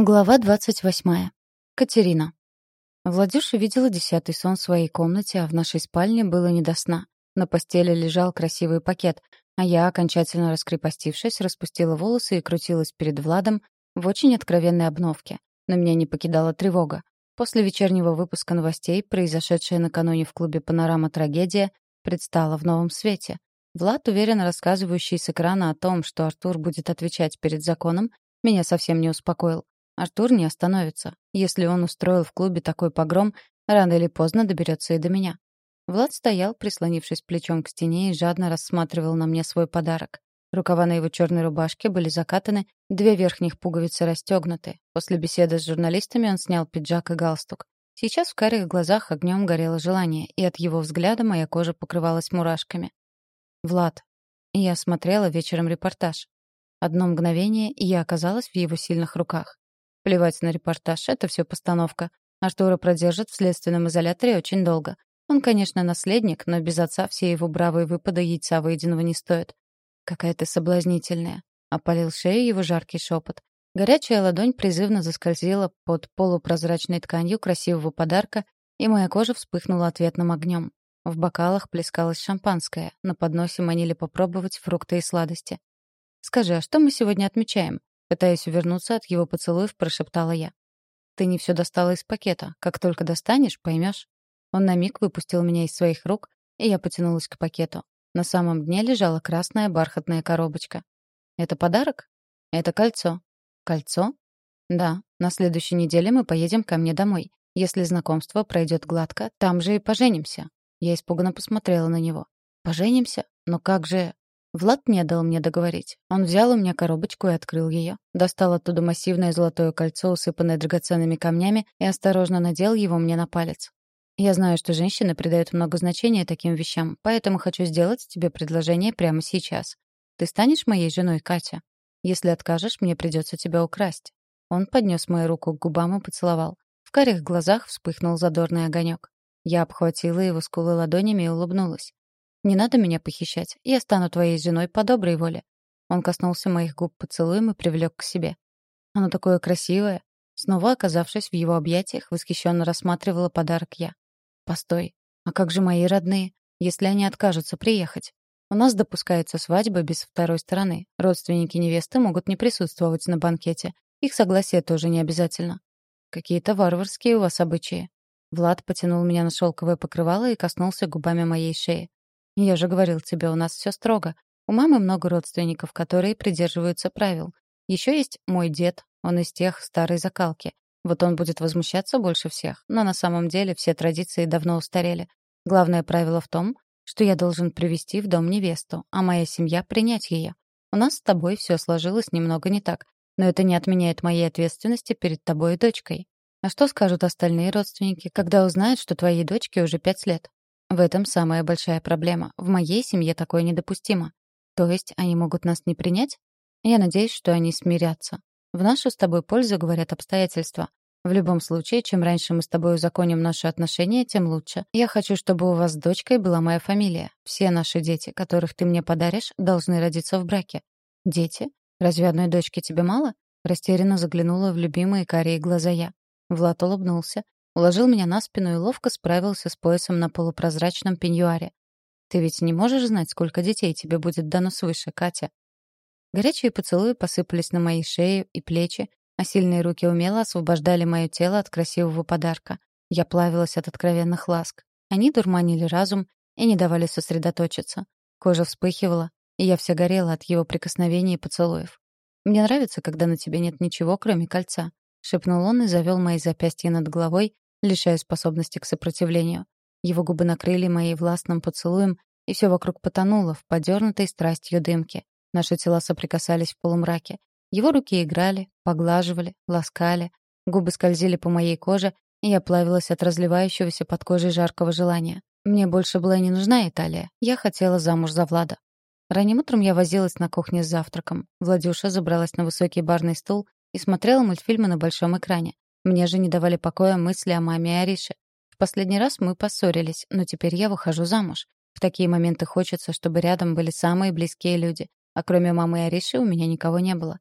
Глава двадцать восьмая. Катерина. Владюша видела десятый сон в своей комнате, а в нашей спальне было не до сна. На постели лежал красивый пакет, а я, окончательно раскрепостившись, распустила волосы и крутилась перед Владом в очень откровенной обновке. Но меня не покидала тревога. После вечернего выпуска новостей, произошедшая накануне в клубе «Панорама» трагедия, предстала в новом свете. Влад, уверенно рассказывающий с экрана о том, что Артур будет отвечать перед законом, меня совсем не успокоил. Артур не остановится. Если он устроил в клубе такой погром, рано или поздно доберется и до меня. Влад стоял, прислонившись плечом к стене и жадно рассматривал на мне свой подарок. Рукава на его черной рубашке были закатаны, две верхних пуговицы расстегнуты. После беседы с журналистами он снял пиджак и галстук. Сейчас в карих глазах огнем горело желание, и от его взгляда моя кожа покрывалась мурашками. «Влад». Я смотрела вечером репортаж. Одно мгновение, и я оказалась в его сильных руках. Плевать на репортаж, это все постановка. Артура продержат в следственном изоляторе очень долго. Он, конечно, наследник, но без отца все его бравые выпады яйца выеденного не стоят. «Какая ты соблазнительная!» — опалил шею его жаркий шепот. Горячая ладонь призывно заскользила под полупрозрачной тканью красивого подарка, и моя кожа вспыхнула ответным огнем. В бокалах плескалось шампанское, на подносе манили попробовать фрукты и сладости. «Скажи, а что мы сегодня отмечаем?» Пытаясь увернуться от его поцелуев, прошептала я. «Ты не все достала из пакета. Как только достанешь, поймешь». Он на миг выпустил меня из своих рук, и я потянулась к пакету. На самом дне лежала красная бархатная коробочка. «Это подарок?» «Это кольцо». «Кольцо?» «Да. На следующей неделе мы поедем ко мне домой. Если знакомство пройдет гладко, там же и поженимся». Я испуганно посмотрела на него. «Поженимся? Но как же...» Влад не дал мне договорить. Он взял у меня коробочку и открыл ее, достал оттуда массивное золотое кольцо, усыпанное драгоценными камнями, и осторожно надел его мне на палец. Я знаю, что женщины придают много значения таким вещам, поэтому хочу сделать тебе предложение прямо сейчас. Ты станешь моей женой, Катя? Если откажешь, мне придется тебя украсть. Он поднес мою руку к губам и поцеловал. В карих глазах вспыхнул задорный огонек. Я обхватила его скулы ладонями и улыбнулась. Не надо меня похищать. Я стану твоей женой по доброй воле». Он коснулся моих губ поцелуем и привлек к себе. Оно такое красивое. Снова оказавшись в его объятиях, восхищенно рассматривала подарок я. «Постой, а как же мои родные, если они откажутся приехать? У нас допускается свадьба без второй стороны. Родственники невесты могут не присутствовать на банкете. Их согласие тоже не обязательно. Какие-то варварские у вас обычаи». Влад потянул меня на шелковое покрывало и коснулся губами моей шеи. Я же говорил тебе, у нас все строго. У мамы много родственников, которые придерживаются правил. Еще есть мой дед, он из тех старой закалки. Вот он будет возмущаться больше всех, но на самом деле все традиции давно устарели. Главное правило в том, что я должен привести в дом невесту, а моя семья — принять ее. У нас с тобой все сложилось немного не так, но это не отменяет моей ответственности перед тобой и дочкой. А что скажут остальные родственники, когда узнают, что твоей дочке уже пять лет? В этом самая большая проблема. В моей семье такое недопустимо. То есть они могут нас не принять? Я надеюсь, что они смирятся. В нашу с тобой пользу говорят обстоятельства. В любом случае, чем раньше мы с тобой узаконим наши отношения, тем лучше. Я хочу, чтобы у вас с дочкой была моя фамилия. Все наши дети, которых ты мне подаришь, должны родиться в браке. Дети? Разве одной дочки тебе мало? Растерянно заглянула в любимые карие глаза я. Влад улыбнулся, Уложил меня на спину и ловко справился с поясом на полупрозрачном пеньюаре. «Ты ведь не можешь знать, сколько детей тебе будет дано свыше, Катя?» Горячие поцелуи посыпались на мои шею и плечи, а сильные руки умело освобождали мое тело от красивого подарка. Я плавилась от откровенных ласк. Они дурманили разум и не давали сосредоточиться. Кожа вспыхивала, и я вся горела от его прикосновений и поцелуев. «Мне нравится, когда на тебе нет ничего, кроме кольца», — шепнул он и завел мои запястья над головой, лишая способности к сопротивлению. Его губы накрыли моей властным поцелуем, и все вокруг потонуло в подернутой страстью дымке. Наши тела соприкасались в полумраке. Его руки играли, поглаживали, ласкали. Губы скользили по моей коже, и я плавилась от разливающегося под кожей жаркого желания. Мне больше была не нужна Италия. Я хотела замуж за Влада. Ранним утром я возилась на кухне с завтраком. Владюша забралась на высокий барный стул и смотрела мультфильмы на большом экране. Мне же не давали покоя мысли о маме и Арише. В последний раз мы поссорились, но теперь я выхожу замуж. В такие моменты хочется, чтобы рядом были самые близкие люди. А кроме мамы и Ариши у меня никого не было.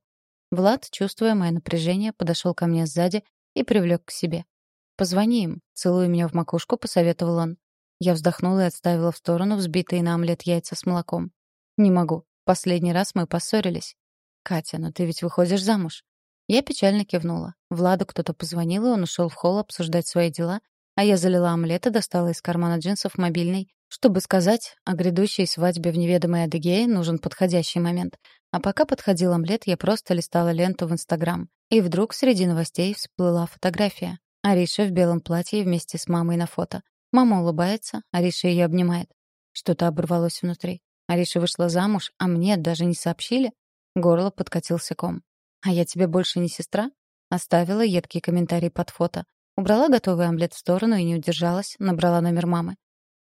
Влад, чувствуя мое напряжение, подошел ко мне сзади и привлек к себе. «Позвони им», — целуя меня в макушку, посоветовал он. Я вздохнула и отставила в сторону взбитые на омлет яйца с молоком. «Не могу. Последний раз мы поссорились». «Катя, но ты ведь выходишь замуж». Я печально кивнула. Владу кто-то позвонил, и он ушел в холл обсуждать свои дела, а я залила омлет и достала из кармана джинсов мобильный, чтобы сказать, о грядущей свадьбе в неведомой Адыгее нужен подходящий момент. А пока подходил омлет, я просто листала ленту в Инстаграм. И вдруг среди новостей всплыла фотография. Ариша в белом платье вместе с мамой на фото. Мама улыбается, Ариша ее обнимает. Что-то оборвалось внутри. Ариша вышла замуж, а мне даже не сообщили. Горло подкатился ком. «А я тебе больше не сестра?» Оставила едкий комментарий под фото. Убрала готовый омлет в сторону и не удержалась, набрала номер мамы.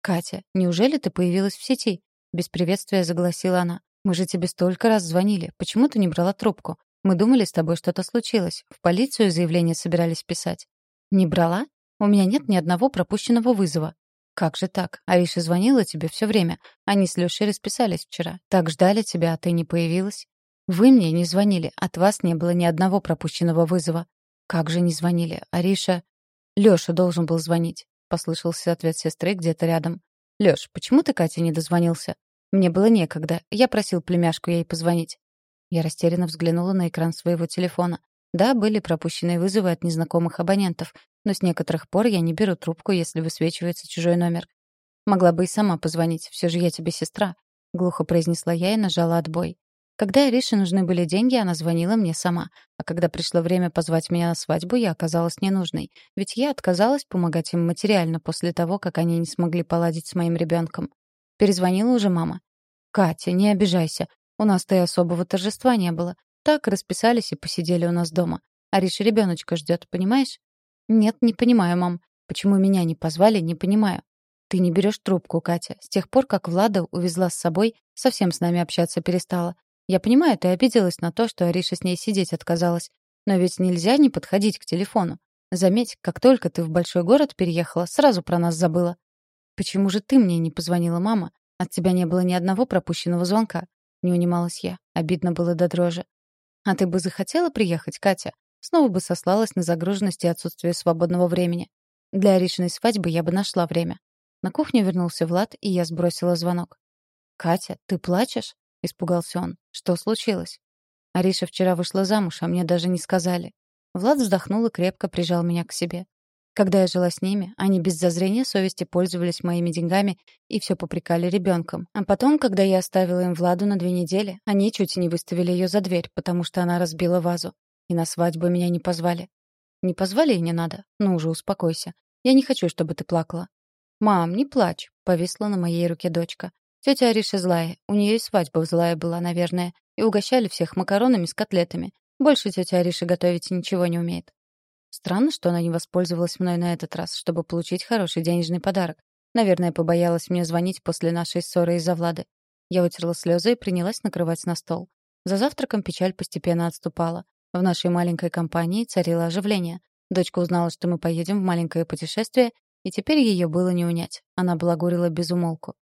«Катя, неужели ты появилась в сети?» Без приветствия загласила она. «Мы же тебе столько раз звонили. Почему ты не брала трубку? Мы думали, с тобой что-то случилось. В полицию заявление собирались писать». «Не брала? У меня нет ни одного пропущенного вызова». «Как же так? Ариша звонила тебе все время. Они с Лешей расписались вчера. Так ждали тебя, а ты не появилась». «Вы мне не звонили. От вас не было ни одного пропущенного вызова». «Как же не звонили? Ариша...» «Лёша должен был звонить», — послышался ответ сестры где-то рядом. «Лёш, почему ты Кате не дозвонился?» «Мне было некогда. Я просил племяшку ей позвонить». Я растерянно взглянула на экран своего телефона. Да, были пропущенные вызовы от незнакомых абонентов, но с некоторых пор я не беру трубку, если высвечивается чужой номер. Могла бы и сама позвонить, все же я тебе сестра, глухо произнесла я и нажала отбой. Когда Арише нужны были деньги, она звонила мне сама. А когда пришло время позвать меня на свадьбу, я оказалась ненужной. Ведь я отказалась помогать им материально после того, как они не смогли поладить с моим ребенком. Перезвонила уже мама. «Катя, не обижайся. У нас-то и особого торжества не было. Так расписались и посидели у нас дома. Ариша ребеночка ждет, понимаешь?» «Нет, не понимаю, мам. Почему меня не позвали, не понимаю. Ты не берешь трубку, Катя. С тех пор, как Влада увезла с собой, совсем с нами общаться перестала. Я понимаю, ты обиделась на то, что Ариша с ней сидеть отказалась. Но ведь нельзя не подходить к телефону. Заметь, как только ты в большой город переехала, сразу про нас забыла. Почему же ты мне не позвонила, мама? От тебя не было ни одного пропущенного звонка. Не унималась я. Обидно было до дрожи. А ты бы захотела приехать, Катя? Снова бы сослалась на загруженность и отсутствие свободного времени. Для Аришиной свадьбы я бы нашла время. На кухню вернулся Влад, и я сбросила звонок. «Катя, ты плачешь?» — испугался он. «Что случилось?» «Ариша вчера вышла замуж, а мне даже не сказали». Влад вздохнул и крепко прижал меня к себе. Когда я жила с ними, они без зазрения совести пользовались моими деньгами и все попрекали ребенком. А потом, когда я оставила им Владу на две недели, они чуть не выставили ее за дверь, потому что она разбила вазу. И на свадьбу меня не позвали. Не позвали и не надо. Ну уже успокойся. Я не хочу, чтобы ты плакала. «Мам, не плачь», — повисла на моей руке дочка. Тетя Ариша злая. У нее и свадьба злая была, наверное. И угощали всех макаронами с котлетами. Больше тетя Ариша готовить ничего не умеет. Странно, что она не воспользовалась мной на этот раз, чтобы получить хороший денежный подарок. Наверное, побоялась мне звонить после нашей ссоры из-за Влады. Я вытерла слезы и принялась накрывать на стол. За завтраком печаль постепенно отступала. В нашей маленькой компании царило оживление. Дочка узнала, что мы поедем в маленькое путешествие, и теперь ее было не унять. Она балагурила без умолку.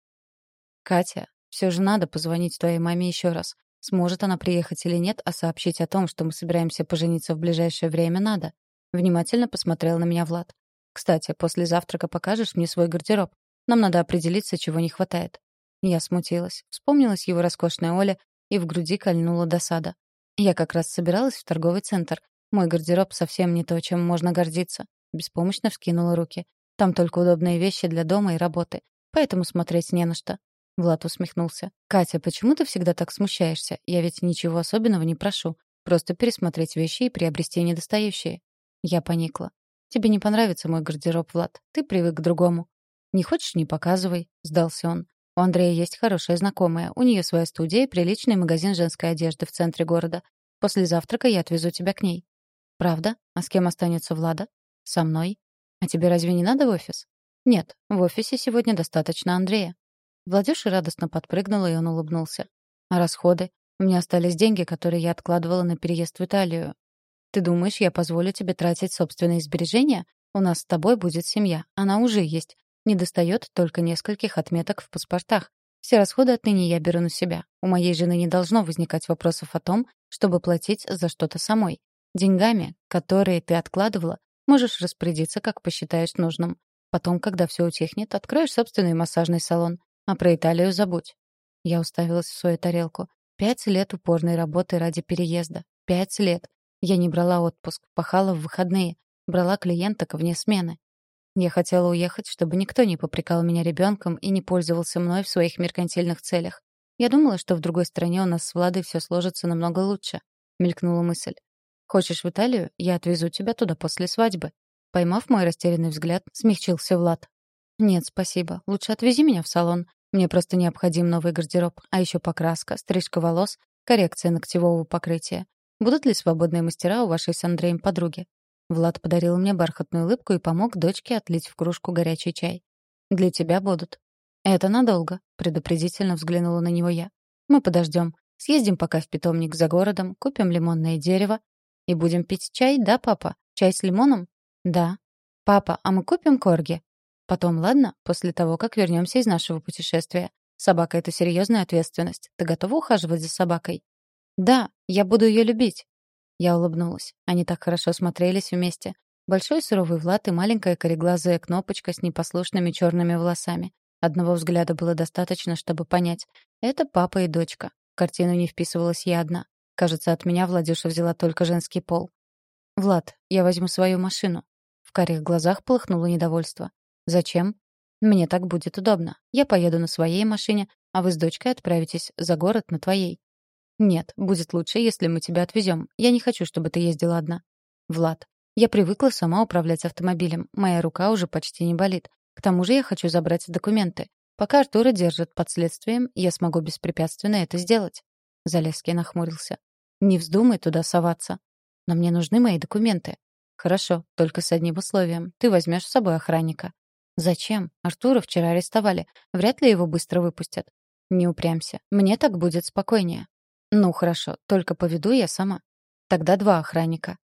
«Катя, все же надо позвонить твоей маме еще раз. Сможет она приехать или нет, а сообщить о том, что мы собираемся пожениться в ближайшее время, надо». Внимательно посмотрел на меня Влад. «Кстати, после завтрака покажешь мне свой гардероб. Нам надо определиться, чего не хватает». Я смутилась. Вспомнилась его роскошная Оля, и в груди кольнула досада. Я как раз собиралась в торговый центр. Мой гардероб совсем не то, чем можно гордиться. Беспомощно вскинула руки. Там только удобные вещи для дома и работы. Поэтому смотреть не на что. Влад усмехнулся. «Катя, почему ты всегда так смущаешься? Я ведь ничего особенного не прошу. Просто пересмотреть вещи и приобрести недостающие». Я поникла. «Тебе не понравится мой гардероб, Влад. Ты привык к другому». «Не хочешь — не показывай», — сдался он. «У Андрея есть хорошая знакомая. У нее своя студия и приличный магазин женской одежды в центре города. После завтрака я отвезу тебя к ней». «Правда? А с кем останется Влада?» «Со мной». «А тебе разве не надо в офис?» «Нет, в офисе сегодня достаточно Андрея». Владюша радостно подпрыгнула, и он улыбнулся. «А расходы? У меня остались деньги, которые я откладывала на переезд в Италию. Ты думаешь, я позволю тебе тратить собственные сбережения? У нас с тобой будет семья. Она уже есть. Не достает только нескольких отметок в паспортах. Все расходы отныне я беру на себя. У моей жены не должно возникать вопросов о том, чтобы платить за что-то самой. Деньгами, которые ты откладывала, можешь распорядиться, как посчитаешь нужным. Потом, когда все утихнет, откроешь собственный массажный салон. А про Италию забудь. Я уставилась в свою тарелку. Пять лет упорной работы ради переезда. Пять лет. Я не брала отпуск, пахала в выходные, брала клиенток вне смены. Я хотела уехать, чтобы никто не попрекал меня ребенком и не пользовался мной в своих меркантильных целях. Я думала, что в другой стране у нас с Владой все сложится намного лучше. Мелькнула мысль. «Хочешь в Италию? Я отвезу тебя туда после свадьбы». Поймав мой растерянный взгляд, смягчился Влад. «Нет, спасибо. Лучше отвези меня в салон. Мне просто необходим новый гардероб, а еще покраска, стрижка волос, коррекция ногтевого покрытия. Будут ли свободные мастера у вашей с Андреем подруги?» Влад подарил мне бархатную улыбку и помог дочке отлить в кружку горячий чай. «Для тебя будут». «Это надолго», — предупредительно взглянула на него я. «Мы подождем. Съездим пока в питомник за городом, купим лимонное дерево. И будем пить чай, да, папа? Чай с лимоном?» «Да». «Папа, а мы купим корги?» «Потом, ладно, после того, как вернемся из нашего путешествия. Собака — это серьезная ответственность. Ты готова ухаживать за собакой?» «Да, я буду ее любить». Я улыбнулась. Они так хорошо смотрелись вместе. Большой суровый Влад и маленькая кореглазая кнопочка с непослушными черными волосами. Одного взгляда было достаточно, чтобы понять. Это папа и дочка. В картину не вписывалась я одна. Кажется, от меня Владюша взяла только женский пол. «Влад, я возьму свою машину». В карих глазах полыхнуло недовольство. «Зачем?» «Мне так будет удобно. Я поеду на своей машине, а вы с дочкой отправитесь за город на твоей. «Нет, будет лучше, если мы тебя отвезем. Я не хочу, чтобы ты ездила одна». «Влад, я привыкла сама управлять автомобилем. Моя рука уже почти не болит. К тому же я хочу забрать документы. Пока Артура держат под следствием, я смогу беспрепятственно это сделать». Залезский нахмурился. «Не вздумай туда соваться. Но мне нужны мои документы». «Хорошо, только с одним условием. Ты возьмешь с собой охранника». «Зачем? Артура вчера арестовали. Вряд ли его быстро выпустят». «Не упрямься. Мне так будет спокойнее». Ну, хорошо, только поведу я сама. Тогда два охранника.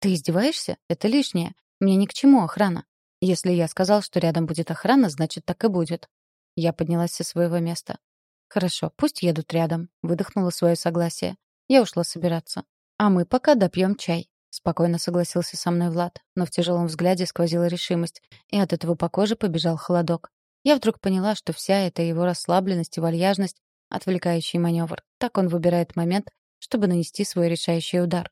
Ты издеваешься? Это лишнее. Мне ни к чему охрана. Если я сказал, что рядом будет охрана, значит, так и будет. Я поднялась со своего места. Хорошо, пусть едут рядом. Выдохнула свое согласие. Я ушла собираться. А мы пока допьем чай. Спокойно согласился со мной Влад, но в тяжелом взгляде сквозила решимость, и от этого по коже побежал холодок. Я вдруг поняла, что вся эта его расслабленность и вальяжность Отвлекающий маневр. Так он выбирает момент, чтобы нанести свой решающий удар.